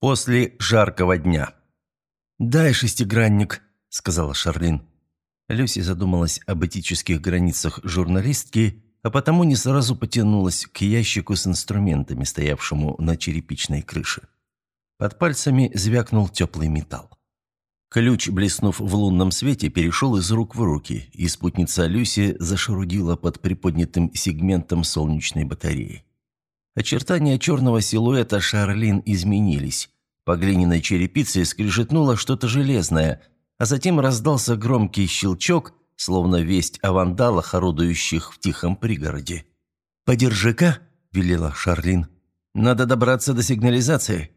После жаркого дня. «Дай шестигранник», — сказала Шарлин. Люси задумалась об этических границах журналистки, а потому не сразу потянулась к ящику с инструментами, стоявшему на черепичной крыше. Под пальцами звякнул теплый металл. Ключ, блеснув в лунном свете, перешел из рук в руки, и спутница Люси зашарудила под приподнятым сегментом солнечной батареи. Очертания черного силуэта Шарлин изменились. По глиняной черепице скрежетнуло что-то железное, а затем раздался громкий щелчок, словно весть о вандалах, орудующих в тихом пригороде. «Подержи-ка», — велела Шарлин. «Надо добраться до сигнализации».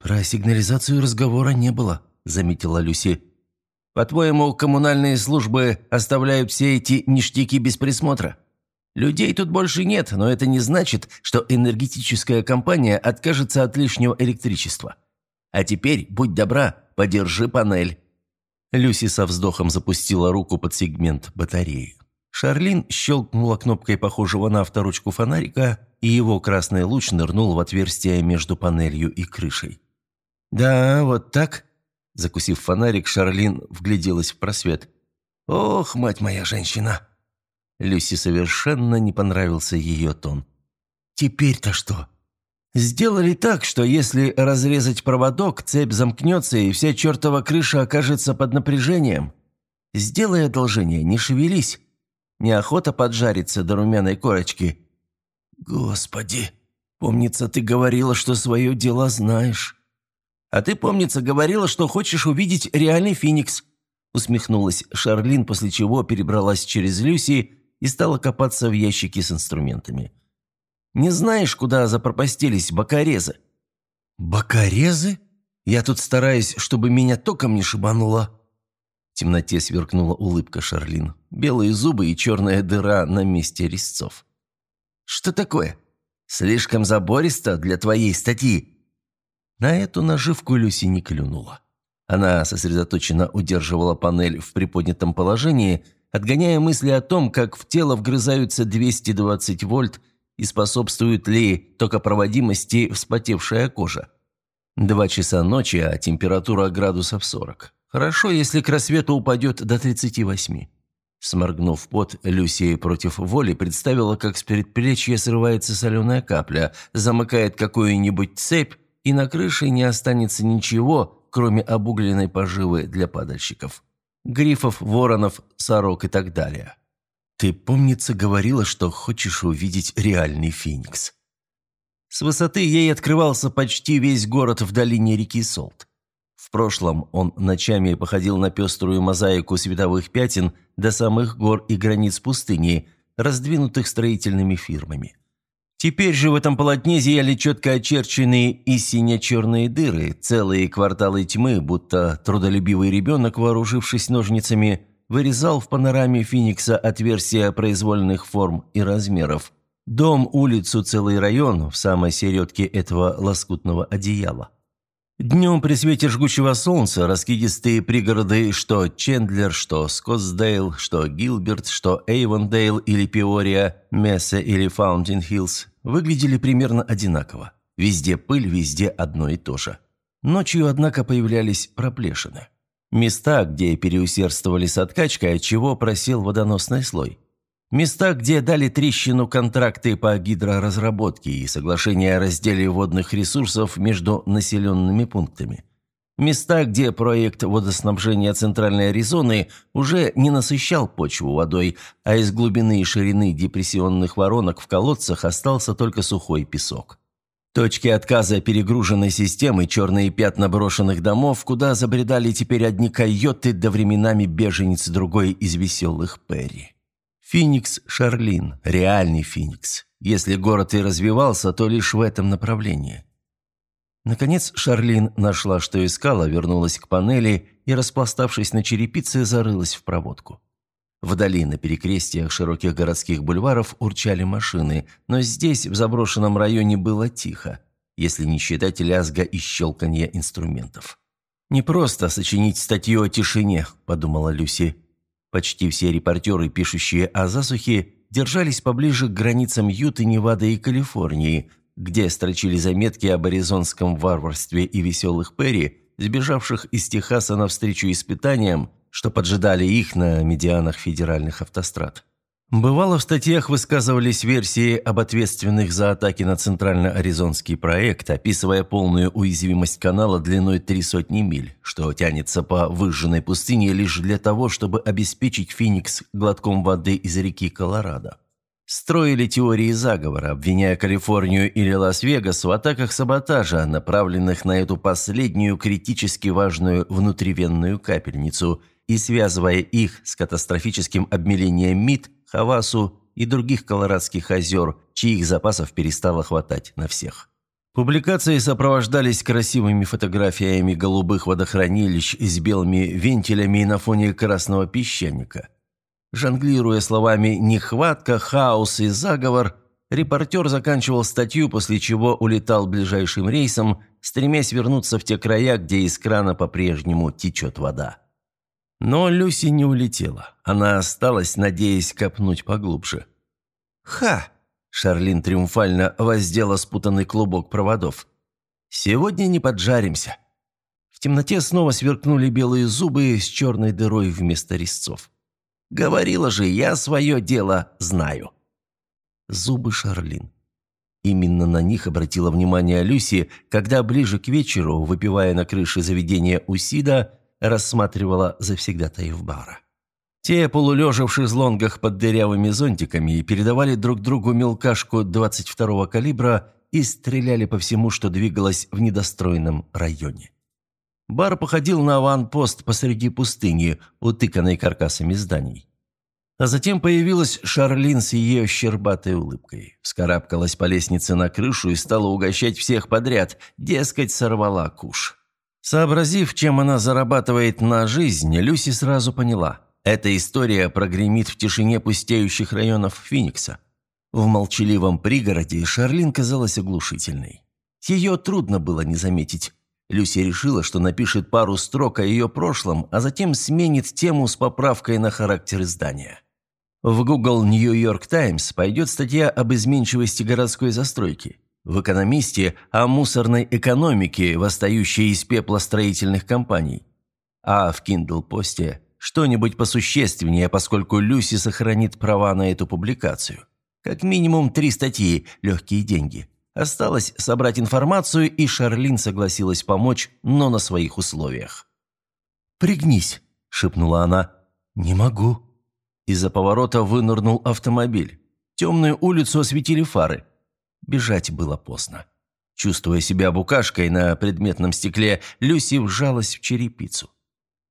«Про сигнализацию разговора не было», — заметила Люси. «По-твоему, коммунальные службы оставляют все эти ништяки без присмотра?» Людей тут больше нет, но это не значит, что энергетическая компания откажется от лишнего электричества. А теперь, будь добра, подержи панель». Люси со вздохом запустила руку под сегмент батареи. Шарлин щелкнула кнопкой похожего на авторучку фонарика, и его красный луч нырнул в отверстие между панелью и крышей. «Да, вот так?» Закусив фонарик, Шарлин вгляделась в просвет. «Ох, мать моя женщина!» Люси совершенно не понравился ее тон. «Теперь-то что?» «Сделали так, что если разрезать проводок, цепь замкнется, и вся чертова крыша окажется под напряжением. Сделай одолжение, не шевелись. Неохота поджариться до румяной корочки». «Господи, помнится, ты говорила, что свое дело знаешь». «А ты, помнится, говорила, что хочешь увидеть реальный Феникс», усмехнулась Шарлин, после чего перебралась через Люси и стала копаться в ящике с инструментами. «Не знаешь, куда запропастились бокорезы?» «Бокорезы? Я тут стараюсь, чтобы меня током не шибануло». В темноте сверкнула улыбка Шарлин. Белые зубы и черная дыра на месте резцов. «Что такое? Слишком забористо для твоей статьи?» На эту наживку Люси не клюнула. Она сосредоточенно удерживала панель в приподнятом положении – отгоняя мысли о том, как в тело вгрызаются 220 вольт и способствует ли токопроводимости вспотевшая кожа. Два часа ночи, а температура градусов 40. Хорошо, если к рассвету упадет до 38. Сморгнув пот, Люсия против воли представила, как с предплечья срывается соленая капля, замыкает какую-нибудь цепь, и на крыше не останется ничего, кроме обугленной поживы для падальщиков грифов, воронов, сорок и так далее. Ты, помнится, говорила, что хочешь увидеть реальный феникс. С высоты ей открывался почти весь город в долине реки Солт. В прошлом он ночами походил на пеструю мозаику световых пятен до самых гор и границ пустыни, раздвинутых строительными фирмами. Теперь же в этом полотне зияли четко очерченные и сине-черные дыры, целые кварталы тьмы, будто трудолюбивый ребенок, вооружившись ножницами, вырезал в панораме Феникса отверстия произвольных форм и размеров. Дом, улицу, целый район в самой середке этого лоскутного одеяла. Днем при свете жгучего солнца раскидистые пригороды, что Чендлер, что Скоттсдейл, что Гилберт, что Эйвондейл или Пиория, Месса или Фаунтин-Хиллз, выглядели примерно одинаково. Везде пыль, везде одно и то же. Ночью, однако, появлялись проплешины. Места, где переусердствовали с откачкой, отчего просел водоносный слой. Места, где дали трещину контракты по гидроразработке и соглашения о разделе водных ресурсов между населенными пунктами. Места, где проект водоснабжения Центральной Аризоны уже не насыщал почву водой, а из глубины и ширины депрессионных воронок в колодцах остался только сухой песок. Точки отказа перегруженной системы, черные пятна брошенных домов, куда забредали теперь одни койоты, да временами беженец другой из веселых Перри. Феникс Шарлин, реальный Феникс. Если город и развивался, то лишь в этом направлении. Наконец Шарлин нашла, что искала, вернулась к панели и, распластавшись на черепице, зарылась в проводку. Вдали на перекрестиях широких городских бульваров урчали машины, но здесь, в заброшенном районе, было тихо, если не считать лязга и щелканья инструментов. «Не просто сочинить статью о тишине», – подумала Люси. Почти все репортеры, пишущие о засухе, держались поближе к границам Юты, Невады и Калифорнии, где строчили заметки об аризонском варварстве и веселых Перри, сбежавших из Техаса навстречу испытаниям, что поджидали их на медианах федеральных автострад. Бывало, в статьях высказывались версии об ответственных за атаки на центрально-аризонский проект, описывая полную уязвимость канала длиной три сотни миль, что тянется по выжженной пустыне лишь для того, чтобы обеспечить Феникс глотком воды из реки Колорадо. Строили теории заговора, обвиняя Калифорнию или Лас-Вегас в атаках саботажа, направленных на эту последнюю критически важную внутривенную капельницу, и связывая их с катастрофическим обмелением МИД – Хавасу и других колорадских озер, чьих запасов перестало хватать на всех. Публикации сопровождались красивыми фотографиями голубых водохранилищ с белыми вентилями на фоне красного песчаника. Жонглируя словами «нехватка», «хаос» и «заговор», репортер заканчивал статью, после чего улетал ближайшим рейсом, стремясь вернуться в те края, где из крана по-прежнему течет вода. Но Люси не улетела. Она осталась, надеясь копнуть поглубже. «Ха!» – Шарлин триумфально воздела спутанный клубок проводов. «Сегодня не поджаримся». В темноте снова сверкнули белые зубы с черной дырой вместо резцов. «Говорила же, я свое дело знаю». Зубы Шарлин. Именно на них обратила внимание Люси, когда ближе к вечеру, выпивая на крыше заведения Усида, рассматривала завсегдатаев бара. Те, полулежа в шезлонгах под дырявыми зонтиками, передавали друг другу мелкашку 22-го калибра и стреляли по всему, что двигалось в недостроенном районе. Бар походил на аванпост посреди пустыни, утыканной каркасами зданий. А затем появилась Шарлин с ее щербатой улыбкой. Вскарабкалась по лестнице на крышу и стала угощать всех подряд, дескать, сорвала куш. Сообразив, чем она зарабатывает на жизнь, Люси сразу поняла. Эта история прогремит в тишине пустеющих районов Феникса. В молчаливом пригороде Шарлин казалась оглушительной. Ее трудно было не заметить. Люси решила, что напишет пару строк о ее прошлом, а затем сменит тему с поправкой на характер издания. В Google New York Times пойдет статья об изменчивости городской застройки в «Экономисте» о мусорной экономике, восстающей из пепла строительных компаний. А в Kindle-посте что-нибудь посущественнее, поскольку Люси сохранит права на эту публикацию. Как минимум три статьи «Легкие деньги». Осталось собрать информацию, и Шарлин согласилась помочь, но на своих условиях. «Пригнись», – шепнула она. «Не могу». Из-за поворота вынырнул автомобиль. Темную улицу осветили фары. Бежать было поздно. Чувствуя себя букашкой на предметном стекле, Люси вжалась в черепицу.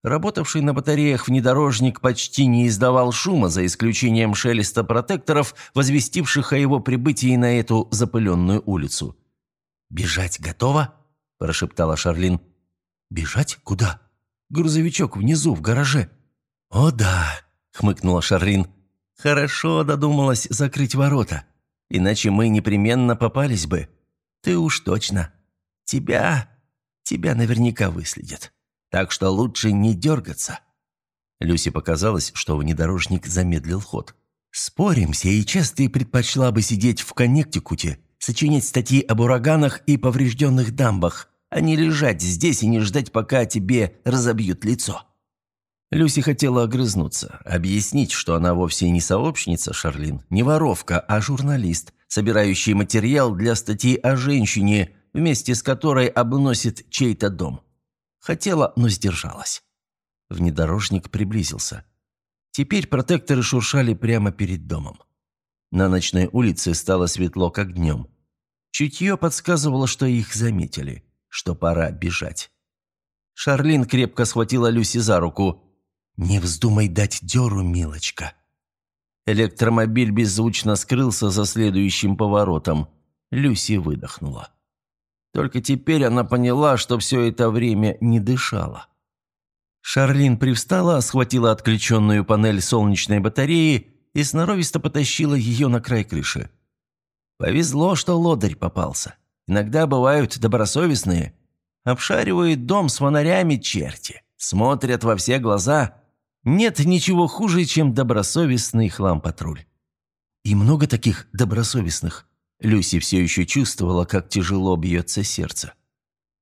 Работавший на батареях внедорожник почти не издавал шума, за исключением шелеста протекторов, возвестивших о его прибытии на эту запыленную улицу. «Бежать готово?» – прошептала Шарлин. «Бежать? Куда?» «Грузовичок внизу, в гараже». «О да!» – хмыкнула Шарлин. «Хорошо додумалась закрыть ворота. Иначе мы непременно попались бы. Ты уж точно. Тебя... тебя наверняка выследят. Так что лучше не дергаться». Люси показалось, что внедорожник замедлил ход. «Спорим, сейчас ты предпочла бы сидеть в Коннектикуте, сочинять статьи об ураганах и поврежденных дамбах, а не лежать здесь и не ждать, пока тебе разобьют лицо». Люси хотела огрызнуться, объяснить, что она вовсе не сообщница Шарлин, не воровка, а журналист, собирающий материал для статьи о женщине, вместе с которой обносит чей-то дом. Хотела, но сдержалась. Внедорожник приблизился. Теперь протекторы шуршали прямо перед домом. На ночной улице стало светло, как днем. Чутье подсказывало, что их заметили, что пора бежать. Шарлин крепко схватила Люси за руку – «Не вздумай дать дёру, милочка!» Электромобиль беззвучно скрылся за следующим поворотом. Люси выдохнула. Только теперь она поняла, что все это время не дышала. Шарлин привстала, схватила отключенную панель солнечной батареи и сноровисто потащила ее на край крыши. Повезло, что лодырь попался. Иногда бывают добросовестные. Обшаривают дом с фонарями черти. Смотрят во все глаза, нет ничего хуже, чем добросовестный хлам-патруль. И много таких добросовестных. Люси все еще чувствовала, как тяжело бьется сердце.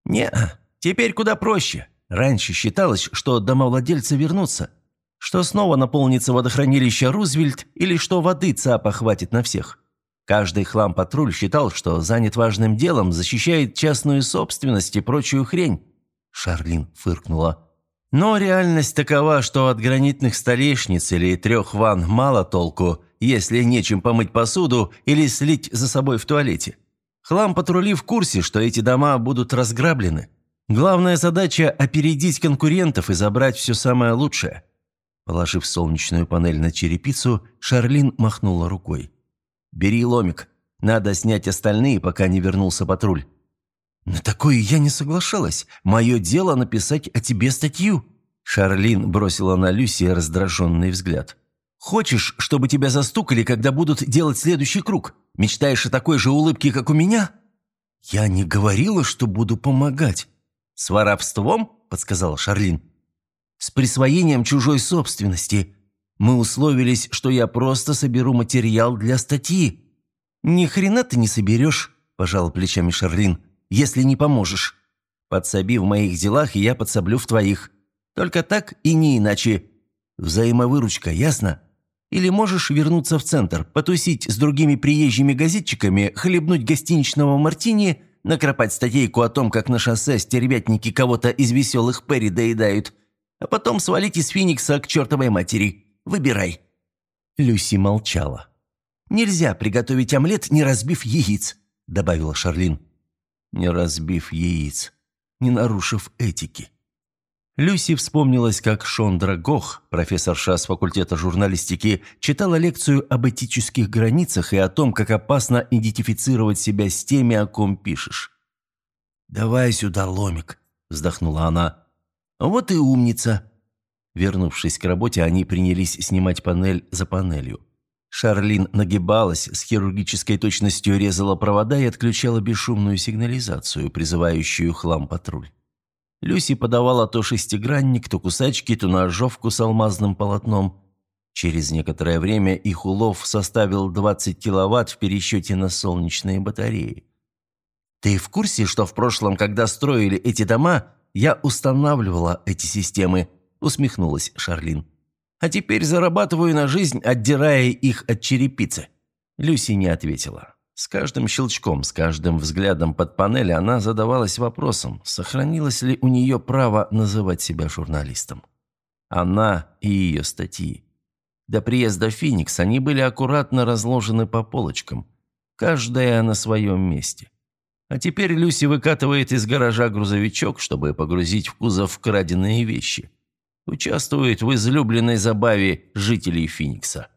не теперь куда проще. Раньше считалось, что домовладельцы вернутся, что снова наполнится водохранилище Рузвельт или что воды ЦАПа хватит на всех. Каждый хлам-патруль считал, что занят важным делом, защищает частную собственность и прочую хрень. Шарлин фыркнула. Но реальность такова, что от гранитных столешниц или трех ванн мало толку, если нечем помыть посуду или слить за собой в туалете. Хлам-патрули в курсе, что эти дома будут разграблены. Главная задача – опередить конкурентов и забрать все самое лучшее. Положив солнечную панель на черепицу, Шарлин махнула рукой. «Бери ломик. Надо снять остальные, пока не вернулся патруль». «На такое я не соглашалась. Мое дело написать о тебе статью». Шарлин бросила на Люси раздраженный взгляд. «Хочешь, чтобы тебя застукали, когда будут делать следующий круг? Мечтаешь о такой же улыбке, как у меня?» «Я не говорила, что буду помогать». «С воровством?» – подсказала Шарлин. «С присвоением чужой собственности. Мы условились, что я просто соберу материал для статьи». «Ни хрена ты не соберешь», – пожала плечами Шарлин если не поможешь. Подсоби в моих делах, и я подсоблю в твоих. Только так и не иначе. Взаимовыручка, ясно? Или можешь вернуться в центр, потусить с другими приезжими газетчиками, хлебнуть гостиничного мартини, накропать статейку о том, как на шоссе стервятники кого-то из веселых Перри доедают, а потом свалить из Феникса к чертовой матери. Выбирай». Люси молчала. «Нельзя приготовить омлет, не разбив яиц», — добавила Шарлин не разбив яиц, не нарушив этики. Люси вспомнилась, как Шондра Гох, профессорша с факультета журналистики, читала лекцию об этических границах и о том, как опасно идентифицировать себя с теми, о ком пишешь. «Давай сюда ломик», – вздохнула она. «Вот и умница». Вернувшись к работе, они принялись снимать панель за панелью. Шарлин нагибалась, с хирургической точностью резала провода и отключала бесшумную сигнализацию, призывающую хлам-патруль. Люси подавала то шестигранник, то кусачки, то ножовку с алмазным полотном. Через некоторое время их улов составил 20 киловатт в пересчете на солнечные батареи. «Ты в курсе, что в прошлом, когда строили эти дома, я устанавливала эти системы?» – усмехнулась Шарлин. А теперь зарабатываю на жизнь, отдирая их от черепицы». Люси не ответила. С каждым щелчком, с каждым взглядом под панель она задавалась вопросом, сохранилось ли у нее право называть себя журналистом. Она и ее статьи. До приезда в Феникс они были аккуратно разложены по полочкам, каждая на своем месте. А теперь Люси выкатывает из гаража грузовичок, чтобы погрузить в кузов краденые вещи участвует в излюбленной забаве жителей Финикса.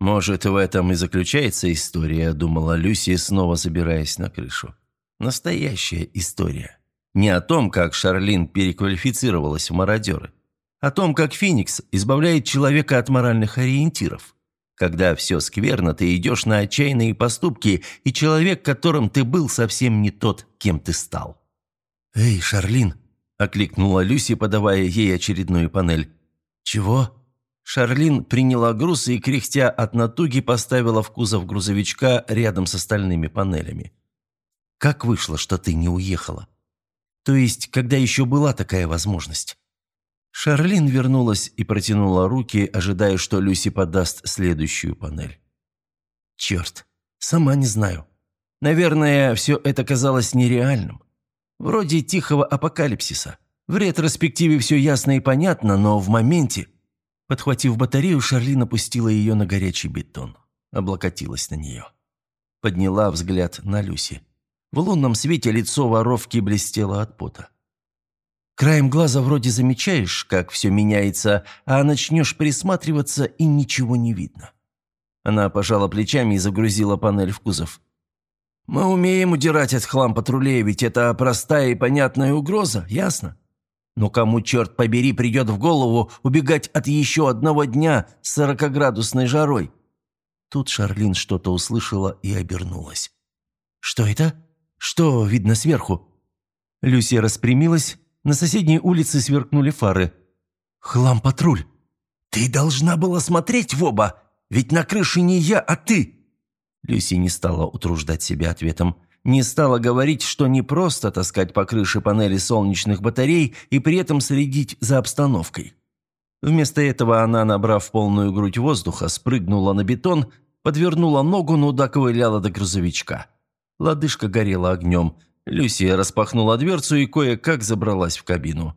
«Может, в этом и заключается история», – думала Люси, снова забираясь на крышу. «Настоящая история. Не о том, как Шарлин переквалифицировалась в мародеры. О том, как Феникс избавляет человека от моральных ориентиров. Когда все скверно, ты идешь на отчаянные поступки, и человек, которым ты был, совсем не тот, кем ты стал». «Эй, Шарлин!» – окликнула Люси, подавая ей очередную панель. «Чего?» Шарлин приняла груз и, кряхтя от натуги, поставила в кузов грузовичка рядом с остальными панелями. «Как вышло, что ты не уехала? То есть, когда еще была такая возможность?» Шарлин вернулась и протянула руки, ожидая, что Люси подаст следующую панель. «Черт, сама не знаю. Наверное, все это казалось нереальным. Вроде тихого апокалипсиса. В ретроспективе все ясно и понятно, но в моменте... Подхватив батарею, Шарлин опустила ее на горячий бетон. Облокотилась на нее. Подняла взгляд на Люси. В лунном свете лицо воровки блестело от пота. Краем глаза вроде замечаешь, как все меняется, а начнешь присматриваться, и ничего не видно. Она пожала плечами и загрузила панель в кузов. Мы умеем удирать от хлам патрулей, ведь это простая и понятная угроза, ясно? Но кому, черт побери, придет в голову убегать от еще одного дня с сорокоградусной жарой? Тут Шарлин что-то услышала и обернулась. «Что это? Что видно сверху?» Люси распрямилась. На соседней улице сверкнули фары. «Хлам-патруль! Ты должна была смотреть в оба! Ведь на крыше не я, а ты!» Люси не стала утруждать себя ответом. Не стала говорить, что не просто таскать по крыше панели солнечных батарей и при этом следить за обстановкой. Вместо этого она, набрав полную грудь воздуха, спрыгнула на бетон, подвернула ногу, но доковыляла до грузовичка. Лодыжка горела огнем. Люси распахнула дверцу и кое-как забралась в кабину.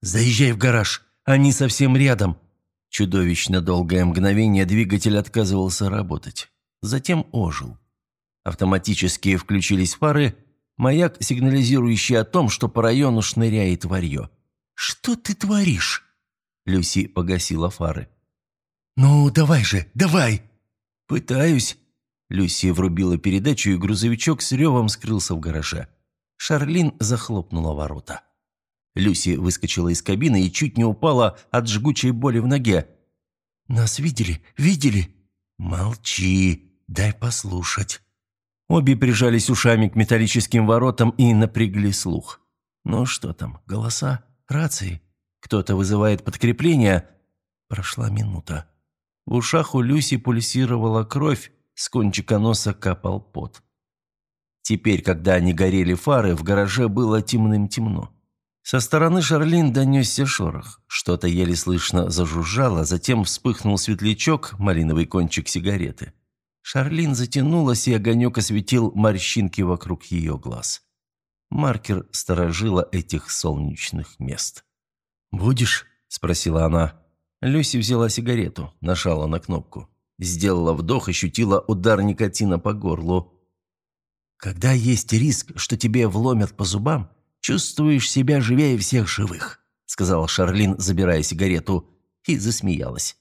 «Заезжай в гараж, они совсем рядом». Чудовищно долгое мгновение двигатель отказывался работать. Затем ожил. Автоматически включились фары, маяк, сигнализирующий о том, что по району шныряет варьё. «Что ты творишь?» Люси погасила фары. «Ну, давай же, давай!» «Пытаюсь». Люси врубила передачу, и грузовичок с ревом скрылся в гараже. Шарлин захлопнула ворота. Люси выскочила из кабины и чуть не упала от жгучей боли в ноге. «Нас видели? Видели?» «Молчи, дай послушать». Обе прижались ушами к металлическим воротам и напрягли слух. «Ну что там, голоса? Рации? Кто-то вызывает подкрепление?» Прошла минута. В ушах у Люси пульсировала кровь, с кончика носа капал пот. Теперь, когда они горели фары, в гараже было темным-темно. Со стороны Шарлин донесся шорох. Что-то еле слышно зажужжало, затем вспыхнул светлячок, малиновый кончик сигареты. Шарлин затянулась, и огонек осветил морщинки вокруг ее глаз. Маркер сторожила этих солнечных мест. «Будешь?» – спросила она. Люси взяла сигарету, нажала на кнопку. Сделала вдох, ощутила удар никотина по горлу. «Когда есть риск, что тебе вломят по зубам, чувствуешь себя живее всех живых», сказала Шарлин, забирая сигарету, и засмеялась.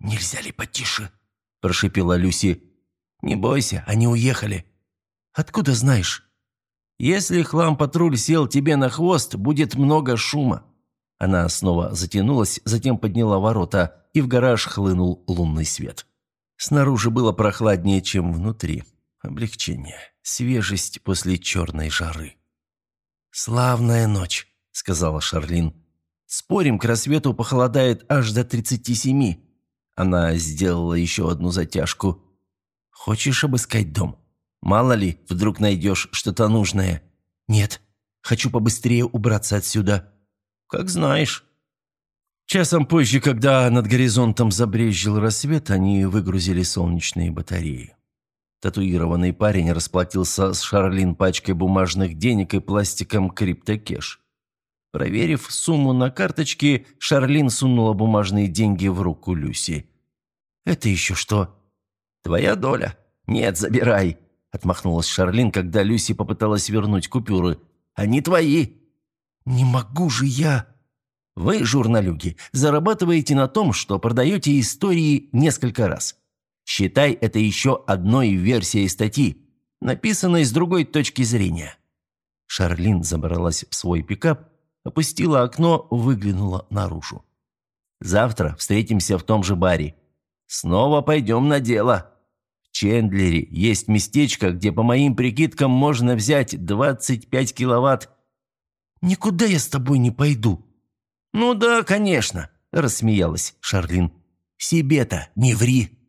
«Нельзя ли потише?» – прошипела Люси. «Не бойся, они уехали». «Откуда знаешь?» «Если хлам-патруль сел тебе на хвост, будет много шума». Она снова затянулась, затем подняла ворота, и в гараж хлынул лунный свет. Снаружи было прохладнее, чем внутри. Облегчение, свежесть после черной жары. «Славная ночь», — сказала Шарлин. «Спорим, к рассвету похолодает аж до тридцати семи». Она сделала еще одну затяжку. «Хочешь обыскать дом? Мало ли, вдруг найдешь что-то нужное». «Нет, хочу побыстрее убраться отсюда». «Как знаешь». Часом позже, когда над горизонтом забрезжил рассвет, они выгрузили солнечные батареи. Татуированный парень расплатился с Шарлин пачкой бумажных денег и пластиком криптокеш. Проверив сумму на карточке, Шарлин сунула бумажные деньги в руку Люси. «Это еще что?» «Твоя доля. Нет, забирай», — отмахнулась Шарлин, когда Люси попыталась вернуть купюры. «Они твои». «Не могу же я!» «Вы, журналюги, зарабатываете на том, что продаете истории несколько раз. Считай это еще одной версией статьи, написанной с другой точки зрения». Шарлин забралась в свой пикап, опустила окно, выглянула наружу. «Завтра встретимся в том же баре. Снова пойдем на дело. В Чендлере есть местечко, где, по моим прикидкам, можно взять 25 киловатт «Никуда я с тобой не пойду». «Ну да, конечно», – рассмеялась Шарлин. «Себе-то не ври».